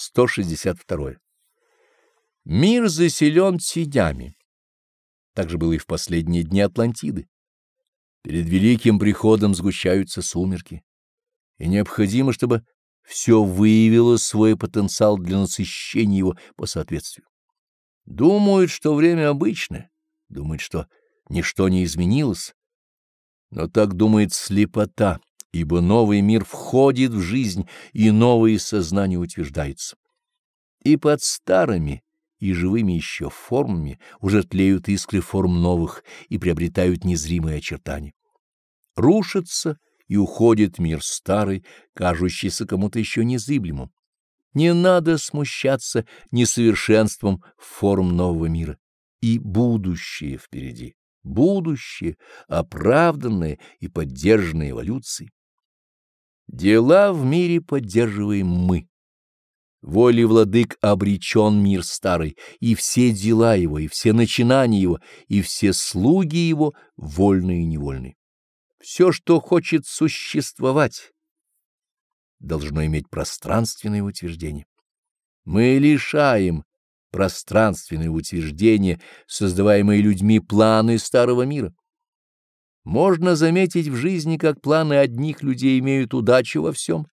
162. Мир заселен тенями. Так же было и в последние дни Атлантиды. Перед великим приходом сгущаются сумерки, и необходимо, чтобы все выявило свой потенциал для насыщения его по соответствию. Думают, что время обычное, думают, что ничто не изменилось, но так думает слепота, ибо новый мир входит в жизнь, и новые сознания утверждаются. И под старыми и живыми еще формами уже тлеют искры форм новых и приобретают незримые очертания. Рушится и уходит мир старый, кажущийся кому-то еще незыблемым. Не надо смущаться несовершенством форм нового мира. И будущее впереди, будущее, оправданное и поддержанное эволюцией. Дела в мире поддерживаем мы. Волей владык обречен мир старый, и все дела его, и все начинания его, и все слуги его, вольные и невольные. Все, что хочет существовать, должно иметь пространственное утверждение. Мы лишаем пространственное утверждение, создаваемые людьми планы старого мира. Можно заметить в жизни, как планы одних людей имеют удачу во всем,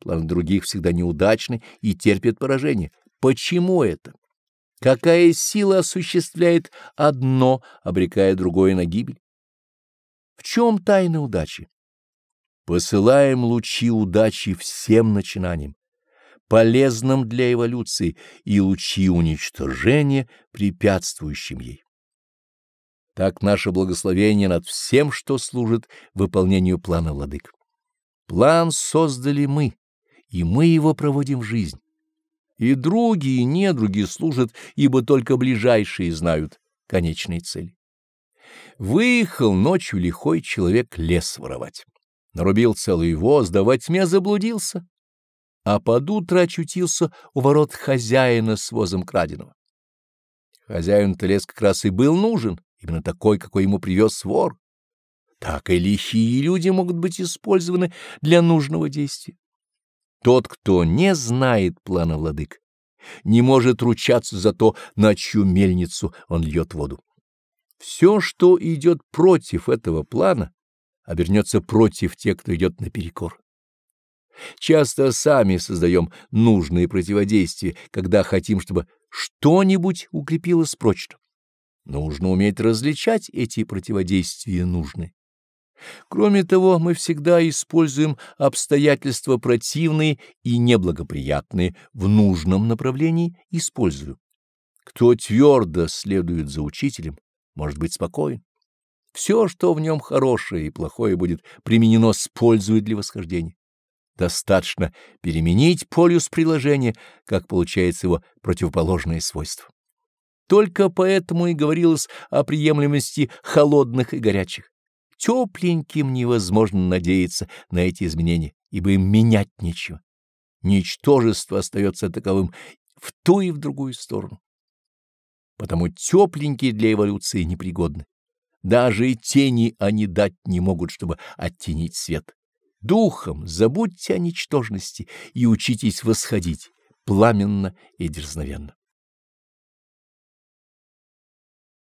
планы других всегда неудачны и терпят поражение. Почему это? Какая сила осуществляет одно, обрекая другое на гибель? В чем тайна удачи? Посылаем лучи удачи всем начинаниям, полезным для эволюции, и лучи уничтожения, препятствующим ей. Так наше благословение над всем, что служит выполнению плана владык. План создали мы, и мы его проводим в жизнь. И другие и недруги служат, ибо только ближайшие знают конечные цели. Выехал ночью лихой человек лес воровать. Нарубил целый воз, да во тьме заблудился, а под утро очутился у ворот хозяина с возом краденого. Хозяин-то лес как раз и был нужен, именно такой, какой ему привез вор. Так и лихие люди могут быть использованы для нужного действия. Тот, кто не знает плана владык, не может ручаться за то, на чью мельницу он льет воду. Все, что идет против этого плана, обернется против тех, кто идет наперекор. Часто сами создаем нужные противодействия, когда хотим, чтобы что-нибудь укрепилось прочно. Нужно уметь различать эти противодействия нужные. Кроме того, мы всегда используем обстоятельства противные и неблагоприятные в нужном направлении использую. Кто твердо следует за учителем, может быть спокоен. Все, что в нем хорошее и плохое будет применено с пользой для восхождения. Достаточно переменить полюс приложения, как получается его противоположное свойство. Только поэтому и говорилось о приемлемости холодных и горячих. Тепленьким невозможно надеяться на эти изменения, ибо им менять нечего. Ничтожество остается таковым в ту и в другую сторону. Потому тепленькие для эволюции непригодны. Даже и тени они дать не могут, чтобы оттенить свет. Духом забудьте о ничтожности и учитесь восходить пламенно и дерзновенно.